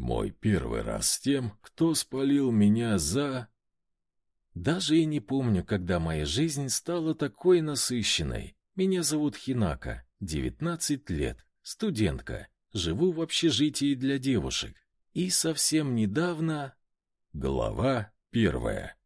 Мой первый раз с тем, кто спалил меня за... Даже и не помню, когда моя жизнь стала такой насыщенной. Меня зовут Хинака, 19 лет, студентка, живу в общежитии для девушек. И совсем недавно... Глава первая.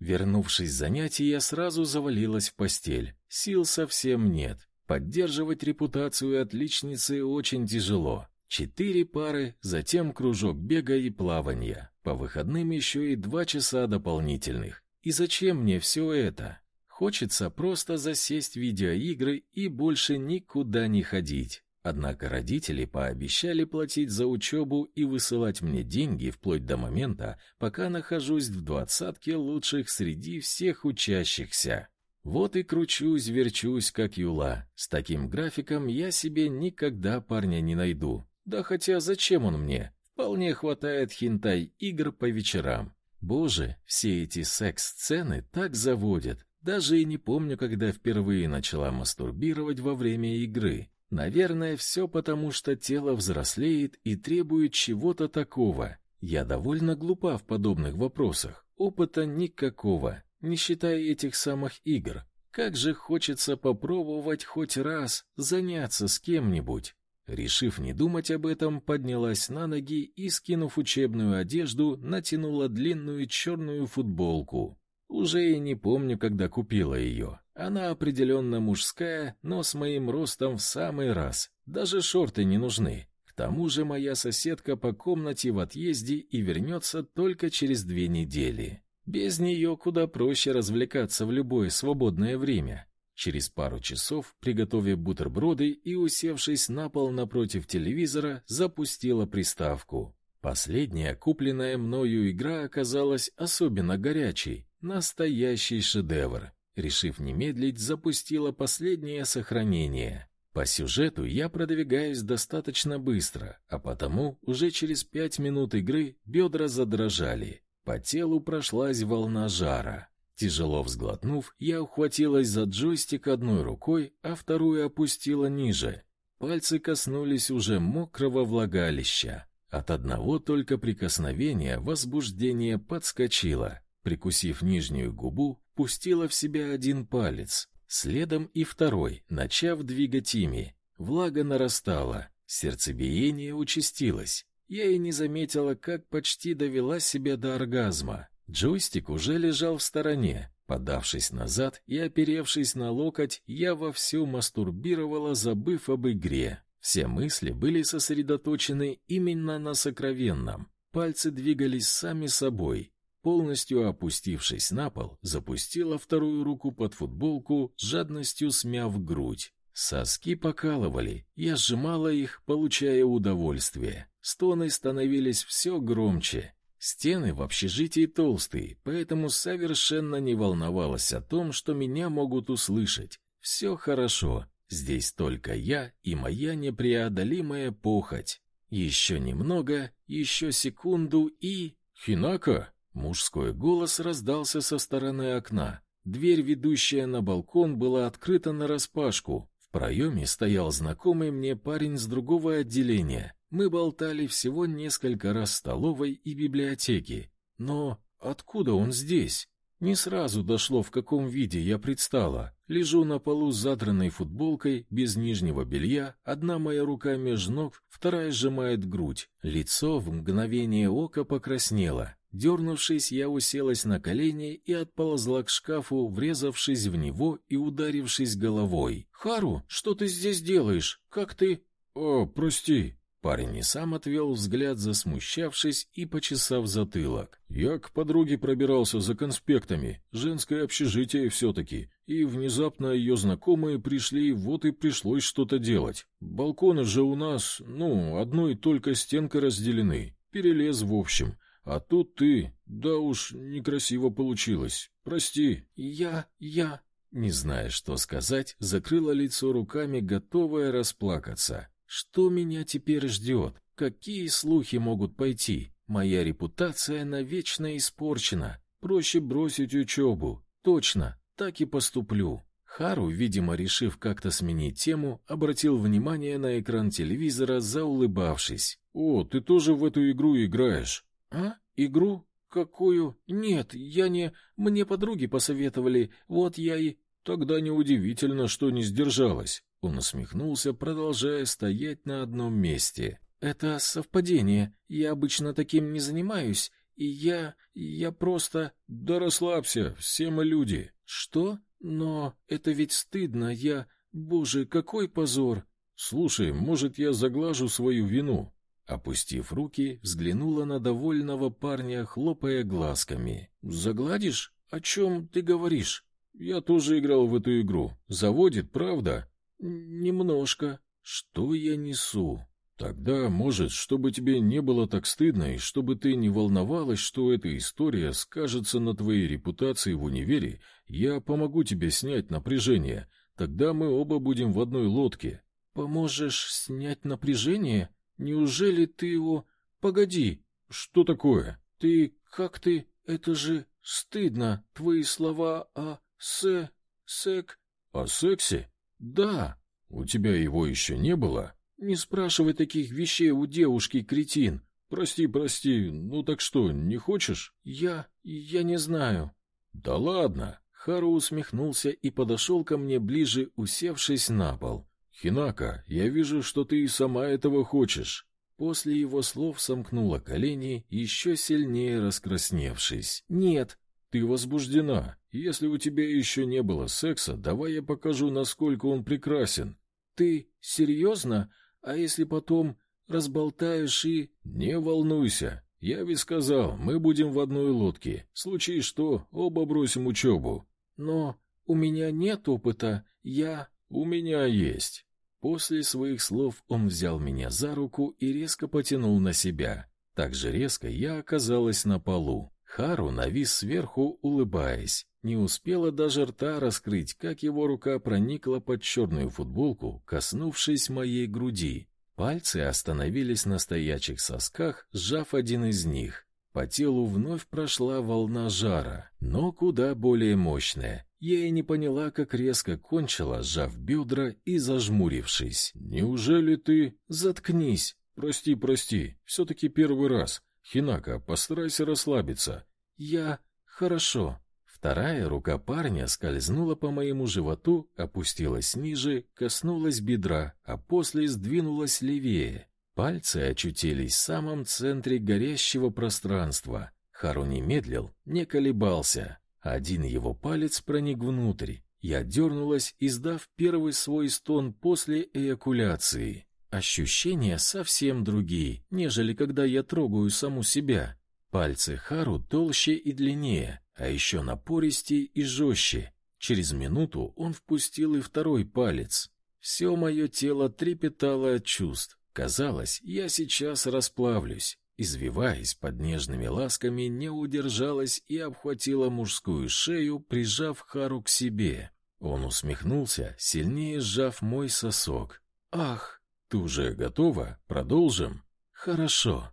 Вернувшись с занятий, я сразу завалилась в постель. Сил совсем нет. Поддерживать репутацию отличницы очень тяжело. Четыре пары, затем кружок бега и плавания. По выходным еще и два часа дополнительных. И зачем мне все это? Хочется просто засесть в видеоигры и больше никуда не ходить. Однако родители пообещали платить за учебу и высылать мне деньги вплоть до момента, пока нахожусь в двадцатке лучших среди всех учащихся. Вот и кручусь, верчусь, как юла. С таким графиком я себе никогда парня не найду. Да хотя зачем он мне? Вполне хватает хентай-игр по вечерам. Боже, все эти секс-сцены так заводят. Даже и не помню, когда впервые начала мастурбировать во время игры. Наверное, все потому, что тело взрослеет и требует чего-то такого. Я довольно глупа в подобных вопросах. Опыта никакого, не считая этих самых игр. Как же хочется попробовать хоть раз заняться с кем-нибудь. Решив не думать об этом, поднялась на ноги и, скинув учебную одежду, натянула длинную черную футболку. Уже и не помню, когда купила ее. Она определенно мужская, но с моим ростом в самый раз. Даже шорты не нужны. К тому же моя соседка по комнате в отъезде и вернется только через две недели. Без нее куда проще развлекаться в любое свободное время. Через пару часов, приготовив бутерброды и усевшись на пол напротив телевизора, запустила приставку. Последняя купленная мною игра оказалась особенно горячей, настоящий шедевр. Решив не медлить, запустила последнее сохранение. По сюжету я продвигаюсь достаточно быстро, а потому уже через пять минут игры бедра задрожали. По телу прошлась волна жара. Тяжело взглотнув, я ухватилась за джойстик одной рукой, а вторую опустила ниже. Пальцы коснулись уже мокрого влагалища. От одного только прикосновения возбуждение подскочило. Прикусив нижнюю губу, пустила в себя один палец, следом и второй, начав двигать ими. Влага нарастала, сердцебиение участилось. Я и не заметила, как почти довела себя до оргазма. Джойстик уже лежал в стороне. Подавшись назад и оперевшись на локоть, я вовсю мастурбировала, забыв об игре. Все мысли были сосредоточены именно на сокровенном. Пальцы двигались сами собой. Полностью опустившись на пол, запустила вторую руку под футболку, жадностью смяв грудь. Соски покалывали, я сжимала их, получая удовольствие. Стоны становились все громче. Стены в общежитии толстые, поэтому совершенно не волновалась о том, что меня могут услышать. Все хорошо, здесь только я и моя непреодолимая похоть. Еще немного, еще секунду и... «Хинака!» Мужской голос раздался со стороны окна. Дверь, ведущая на балкон, была открыта нараспашку. В проеме стоял знакомый мне парень с другого отделения. Мы болтали всего несколько раз в столовой и библиотеке. Но откуда он здесь? Не сразу дошло, в каком виде я предстала. Лежу на полу с задранной футболкой, без нижнего белья, одна моя рука меж ног, вторая сжимает грудь. Лицо в мгновение ока покраснело. Дернувшись, я уселась на колени и отползла к шкафу, врезавшись в него и ударившись головой. «Хару, что ты здесь делаешь? Как ты...» «О, прости», Парень и сам отвел взгляд, засмущавшись и почесав затылок. «Я к подруге пробирался за конспектами, женское общежитие все-таки, и внезапно ее знакомые пришли, вот и пришлось что-то делать. Балконы же у нас, ну, одной только стенкой разделены, перелез в общем. А тут ты, да уж, некрасиво получилось, прости». «Я, я...» Не зная, что сказать, закрыла лицо руками, готовая расплакаться. Что меня теперь ждет? Какие слухи могут пойти? Моя репутация навечно испорчена. Проще бросить учебу. Точно, так и поступлю. Хару, видимо, решив как-то сменить тему, обратил внимание на экран телевизора, заулыбавшись. «О, ты тоже в эту игру играешь?» «А? Игру? Какую? Нет, я не... Мне подруги посоветовали, вот я и...» «Тогда неудивительно, что не сдержалась». Он усмехнулся, продолжая стоять на одном месте. «Это совпадение. Я обычно таким не занимаюсь, и я... я просто...» «Да расслабься, все мы люди». «Что? Но это ведь стыдно, я... Боже, какой позор!» «Слушай, может, я заглажу свою вину?» Опустив руки, взглянула на довольного парня, хлопая глазками. «Загладишь? О чем ты говоришь?» «Я тоже играл в эту игру. Заводит, правда?» «Немножко». «Что я несу?» Тогда, может, чтобы тебе не было так стыдно, и чтобы ты не волновалась, что эта история скажется на твоей репутации в универе, я помогу тебе снять напряжение. Тогда мы оба будем в одной лодке. Поможешь снять напряжение? Неужели ты его... Погоди. Что такое? Ты... Как ты... Это же стыдно. Твои слова о... Се... Сек... О сексе? Да. У тебя его еще не было? Не спрашивай таких вещей у девушки, кретин. Прости, прости. Ну так что, не хочешь? Я... я не знаю. Да ладно. Хару усмехнулся и подошел ко мне ближе, усевшись на пол. Хинака, я вижу, что ты и сама этого хочешь. После его слов сомкнула колени, еще сильнее раскрасневшись. Нет. Ты возбуждена. Если у тебя еще не было секса, давай я покажу, насколько он прекрасен. Ты серьезно? А если потом разболтаешь и... Не волнуйся. Я ведь сказал, мы будем в одной лодке. В случае что, оба бросим учебу. Но у меня нет опыта. Я... У меня есть. После своих слов он взял меня за руку и резко потянул на себя. Так же резко я оказалась на полу. Хару навис сверху, улыбаясь. Не успела даже рта раскрыть, как его рука проникла под черную футболку, коснувшись моей груди. Пальцы остановились на стоячих сосках, сжав один из них. По телу вновь прошла волна жара, но куда более мощная. Я и не поняла, как резко кончила, сжав бедра и зажмурившись. «Неужели ты...» «Заткнись!» «Прости, прости, все-таки первый раз. Хинака, постарайся расслабиться». «Я... хорошо». Вторая рука парня скользнула по моему животу, опустилась ниже, коснулась бедра, а после сдвинулась левее. Пальцы очутились в самом центре горящего пространства. Хару не медлил, не колебался. Один его палец проник внутрь. Я дернулась, издав первый свой стон после эякуляции. Ощущения совсем другие, нежели когда я трогаю саму себя. Пальцы Хару толще и длиннее, а еще напористее и жестче. Через минуту он впустил и второй палец. Все мое тело трепетало от чувств. Казалось, я сейчас расплавлюсь. Извиваясь под нежными ласками, не удержалась и обхватила мужскую шею, прижав Хару к себе. Он усмехнулся, сильнее сжав мой сосок. «Ах!» Ты уже готова? Продолжим? Хорошо.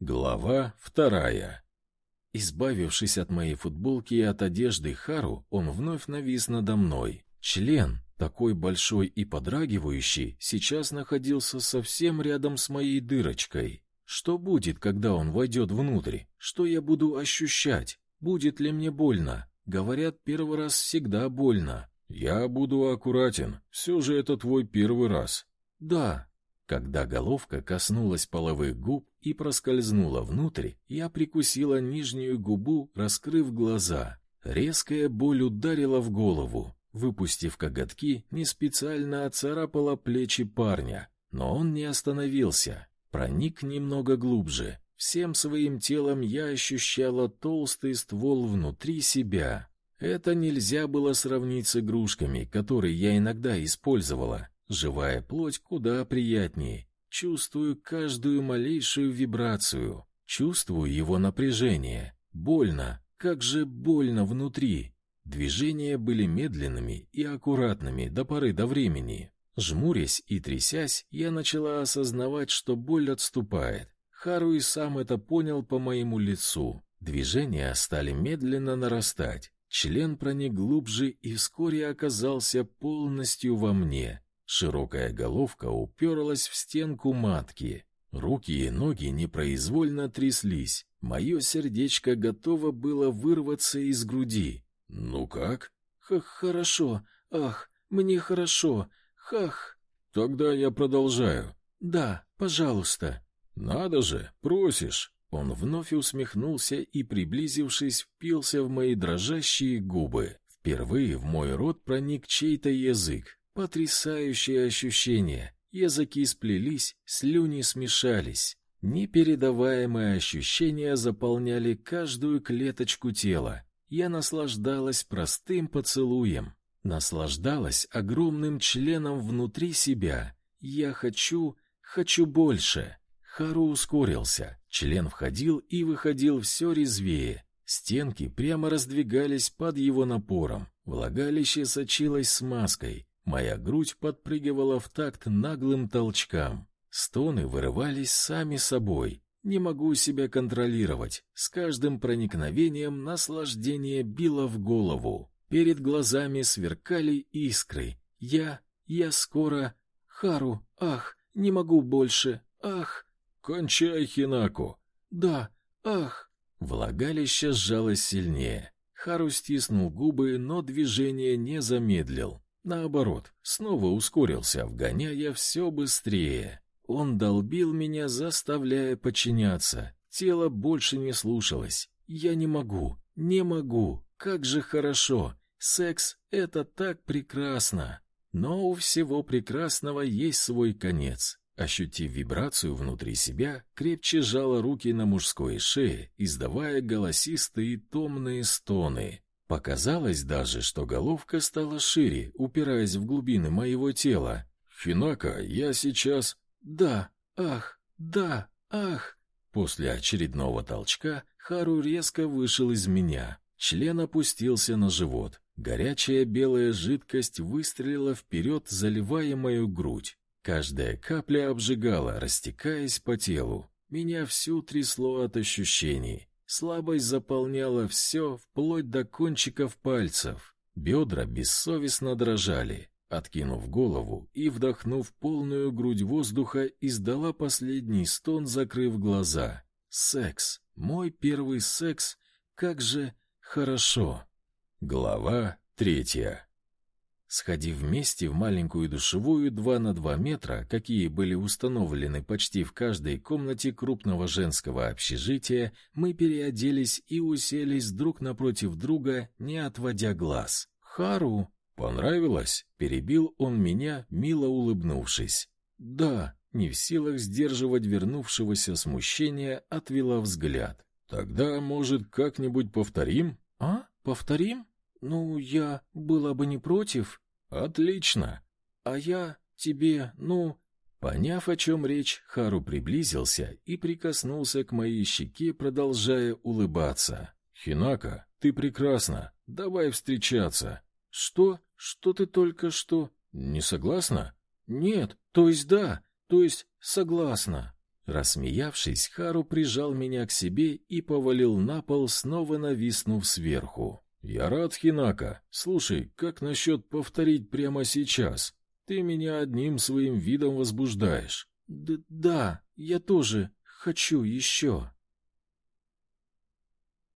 Глава вторая. Избавившись от моей футболки и от одежды Хару, он вновь навис надо мной. Член, такой большой и подрагивающий, сейчас находился совсем рядом с моей дырочкой. Что будет, когда он войдет внутрь? Что я буду ощущать? Будет ли мне больно? Говорят, первый раз всегда больно. Я буду аккуратен. Все же это твой первый раз. Да. Когда головка коснулась половых губ и проскользнула внутрь, я прикусила нижнюю губу, раскрыв глаза. Резкая боль ударила в голову. Выпустив коготки, не специально оцарапала плечи парня, но он не остановился. Проник немного глубже. Всем своим телом я ощущала толстый ствол внутри себя. Это нельзя было сравнить с игрушками, которые я иногда использовала. Живая плоть куда приятнее. Чувствую каждую малейшую вибрацию. Чувствую его напряжение. Больно. Как же больно внутри. Движения были медленными и аккуратными до поры до времени. Жмурясь и трясясь, я начала осознавать, что боль отступает. Хару и сам это понял по моему лицу. Движения стали медленно нарастать. Член проник глубже и вскоре оказался полностью во мне. Широкая головка уперлась в стенку матки. Руки и ноги непроизвольно тряслись. Мое сердечко готово было вырваться из груди. «Ну как?» Х «Хорошо. Ах, мне хорошо. Хах». «Тогда я продолжаю». «Да, пожалуйста». «Надо же, просишь». Он вновь усмехнулся и, приблизившись, впился в мои дрожащие губы. Впервые в мой рот проник чей-то язык. Потрясающее ощущение. Языки сплелись, слюни смешались. Непередаваемые ощущения заполняли каждую клеточку тела. Я наслаждалась простым поцелуем, наслаждалась огромным членом внутри себя. Я хочу, хочу больше. Хару ускорился. Член входил и выходил все резвее. Стенки прямо раздвигались под его напором. Влагалище сочилось смазкой. Моя грудь подпрыгивала в такт наглым толчкам. Стоны вырывались сами собой. Не могу себя контролировать. С каждым проникновением наслаждение било в голову. Перед глазами сверкали искры. Я, я скоро... Хару, ах, не могу больше, ах... «Кончай, Хинако!» «Да, ах!» Влагалище сжалось сильнее. Хару стиснул губы, но движение не замедлил. Наоборот, снова ускорился, вгоняя все быстрее. Он долбил меня, заставляя подчиняться. Тело больше не слушалось. Я не могу, не могу. Как же хорошо. Секс — это так прекрасно. Но у всего прекрасного есть свой конец. Ощутив вибрацию внутри себя, крепче сжала руки на мужской шее, издавая голосистые томные стоны. Показалось даже, что головка стала шире, упираясь в глубины моего тела. «Хинака, я сейчас...» «Да, ах, да, ах!» После очередного толчка Хару резко вышел из меня. Член опустился на живот. Горячая белая жидкость выстрелила вперед, заливая мою грудь. Каждая капля обжигала, растекаясь по телу. Меня всю трясло от ощущений. Слабость заполняла все, вплоть до кончиков пальцев. Бедра бессовестно дрожали. Откинув голову и вдохнув полную грудь воздуха, издала последний стон, закрыв глаза. Секс. Мой первый секс. Как же хорошо. Глава третья. Сходив вместе в маленькую душевую 2 на 2 метра, какие были установлены почти в каждой комнате крупного женского общежития, мы переоделись и уселись друг напротив друга, не отводя глаз. «Хару!» «Понравилось?» — перебил он меня, мило улыбнувшись. «Да», не в силах сдерживать вернувшегося смущения, отвела взгляд. «Тогда, может, как-нибудь повторим?» «А? Повторим? Ну, я была бы не против». Отлично. А я тебе, ну, Поняв, о чем речь, Хару приблизился и прикоснулся к моей щеке, продолжая улыбаться. «Хинака, ты прекрасна. Давай встречаться». «Что? Что ты только что...» «Не согласна?» «Нет, то есть да, то есть согласна». Рассмеявшись, Хару прижал меня к себе и повалил на пол, снова нависнув сверху. «Я рад, Хинака. Слушай, как насчет повторить прямо сейчас? Ты меня одним своим видом возбуждаешь». Д «Да, я тоже хочу еще».